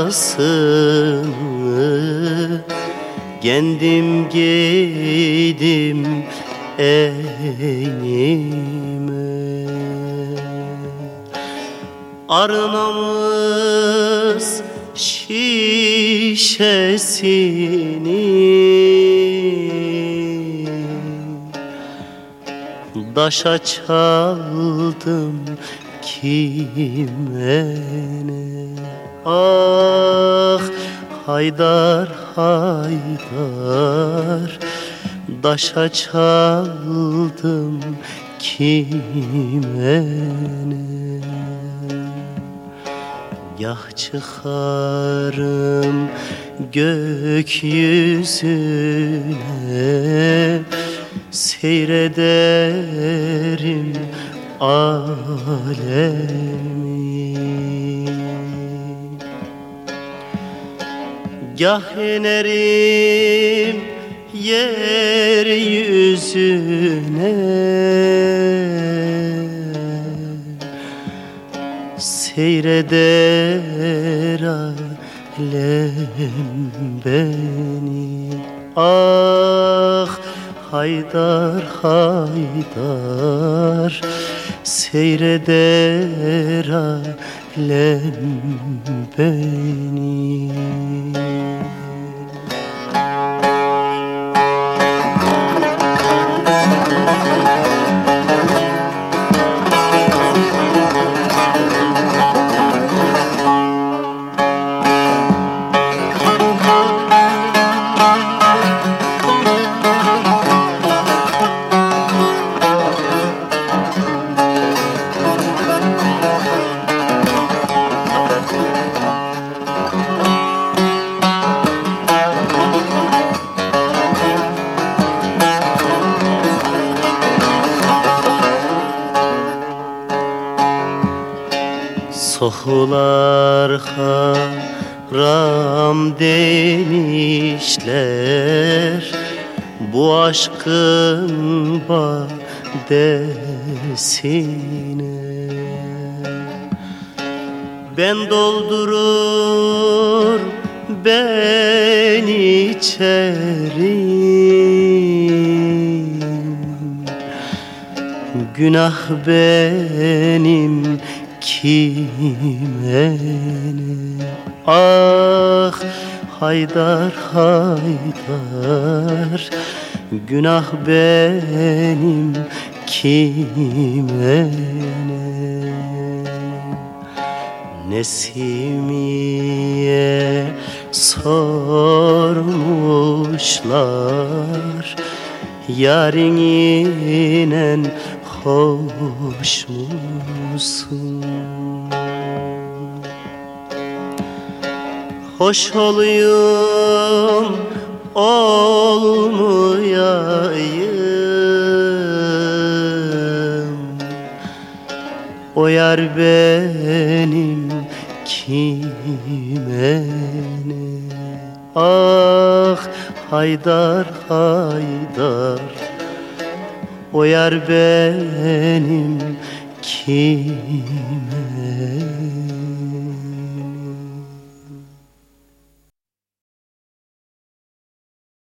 hırkasını Kendim giydim enime Arnamız şişesini Daşa çaldım kime ne? Ah Haydar Haydar Daşa çaldım kime ne? Çıkarım gökyüzüne Seyrederim alemi. Gah inerim yeryüzüne. Seyreder alem beni. Ah Haydar Haydar Seyreder alem beni Sohular haram demişler. Bu aşkın badesine. Ben doldurur ben içerim. Günah benim kime ne Ah Haydar Haydar. Günah benim. Kime ne Nesimiye sormuşlar. Yarın inen hoş musun? Hoş olayım olmayayım. O yar benim kime ne? Ah Haydar Haydar O yar benim kime